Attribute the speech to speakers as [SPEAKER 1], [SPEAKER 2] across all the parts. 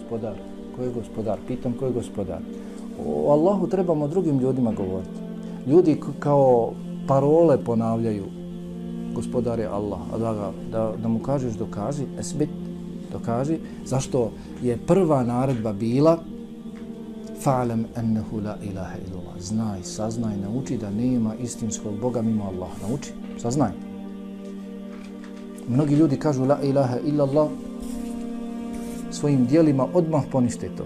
[SPEAKER 1] gospodar? Ko je gospodar? Pitam ko je gospodar? O Allahu trebamo drugim ljudima govoriti. Ljudi kao parole ponavljaju gospodar je Allah, a da, ga, da, da mu kažeš dokaži, esbit, dokaži, zašto je prva naredba bila fa'lam ennehu la ilaha illallah. Znaj, saznaj, nauči da nema istinskog Boga mimo Allah. Nauči, saznaj. Mnogi ljudi kažu la ilaha illallah svojim dijelima odmah ponište to.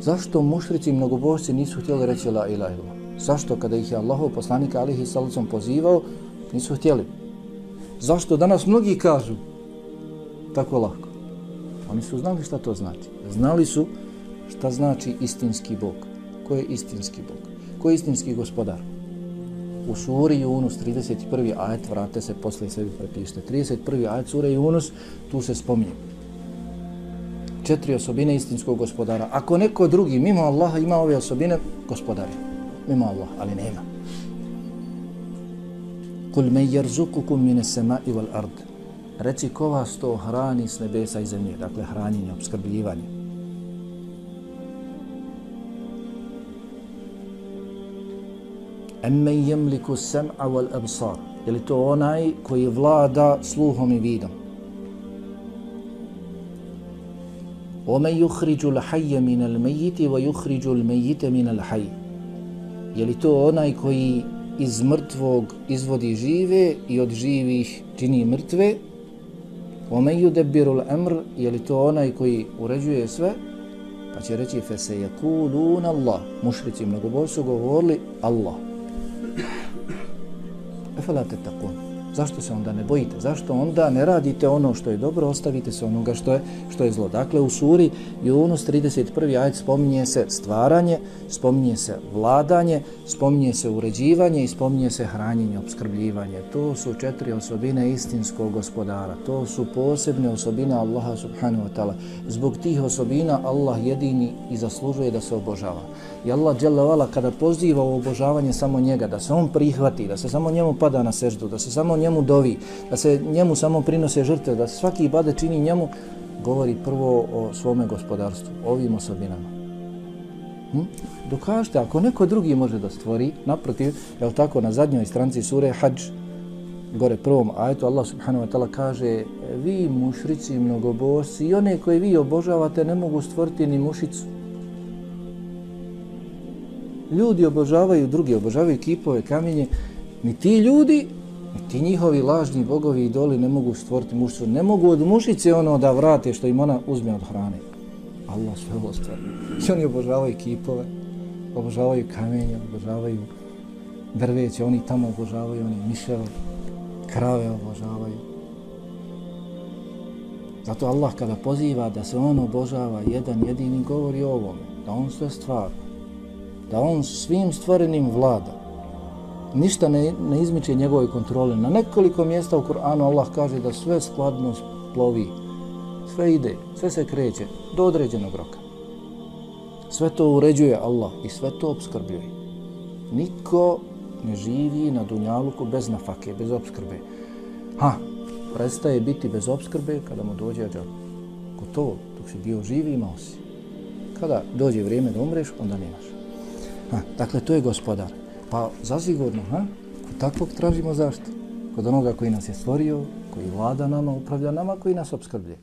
[SPEAKER 1] Zašto mušrici i mnogobožci nisu htjeli reći la ilaha illallah? Zašto kada ih je Allahov poslanik alihi salicom pozivao, nisu htjeli? Zašto danas mnogi kažu tako lako? Oni su znali šta to znači. Znali su šta znači istinski Bog. Ko je istinski Bog? Ko je istinski gospodar? U suri Yunus 31. ajet, vrate se posle sebi prepište. 31. ajet sure Yunus, tu se spominje. Četiri osobine istinskog gospodara. Ako neko drugi mimo Allaha ima ove osobine, gospodar je. Mimo Allaha, ali nema. Kul me jerzukukum mine sema i val ard. Reci ko vas to hrani s nebesa i zemlje. Dakle, hranjenje, obskrbljivanje. Emmen jemliku sem'a wal absar. Je li to onaj koji vlada sluhom i vidom? Ome yuhriđu l'hajje min al mejiti wa yuhriđu l'mejite. Je li to onaj koji iz mrtvog izvodi žive i od živih čini mrtve? Ome yudebbiru l'amr. Je li to onaj koji uređuje sve? Pa će reći fe se yakulun Allah. Mušrici mnogo su govorili Allah. Efela te. Zašto se onda ne bojite? Zašto onda ne radite ono što je dobro, ostavite se onoga što je, što je zlo? Dakle, u suri Yunus 31. ajd spominje se stvaranje, spominje se vladanje, spominje se uređivanje i spominje se hranjenje, obskrbljivanje. To su četiri osobine istinskog gospodara. To su posebne osobine Allaha subhanahu wa ta'ala. Zbog tih osobina Allah jedini i zaslužuje da se obožava. I Allah dželle kada poziva u obožavanje samo njega, da se on prihvati, da se samo njemu pada na seždu, da se samo njemu njemu dovi, da se njemu samo prinose žrtve, da se svaki ibadet čini njemu, govori prvo o svome gospodarstvu, ovim osobinama. Hm? Dokažite, ako neko drugi može da stvori, naprotiv, je tako, na zadnjoj stranci sure Hadž, gore prvom ajetu, Allah subhanahu wa ta'ala kaže vi mušrici, mnogobosi i one koje vi obožavate ne mogu stvoriti ni mušicu. Ljudi obožavaju drugi, obožavaju kipove, kamenje, ni ti ljudi, ti njihovi lažni bogovi i idoli ne mogu stvoriti mušicu. Ne mogu od mušice ono da vrate što im ona uzme od hrane. Allah sve ovo stvori. I oni obožavaju kipove, obožavaju kamenje, obožavaju drveće, oni tamo obožavaju, oni miševe, krave obožavaju. Zato Allah kada poziva da se on obožava jedan jedini govori o ovome, da on sve stvara, da on svim stvorenim vlada, ništa ne, ne izmiče njegove kontrole. Na nekoliko mjesta u Kur'anu Allah kaže da sve skladno plovi, sve ide, sve se kreće do određenog roka. Sve to uređuje Allah i sve to obskrbljuje. Niko ne živi na dunjaluku bez nafake, bez obskrbe. Ha, prestaje biti bez obskrbe kada mu dođe ađal. Gotovo, dok si bio živi imao si. Kada dođe vrijeme da umreš, onda nemaš. Ha, dakle, to je gospodar. Pa zasigurno, ha? Kod takvog tražimo zašto? Kod onoga koji nas je stvorio, koji vlada nama, upravlja nama, koji nas obskrbljuje.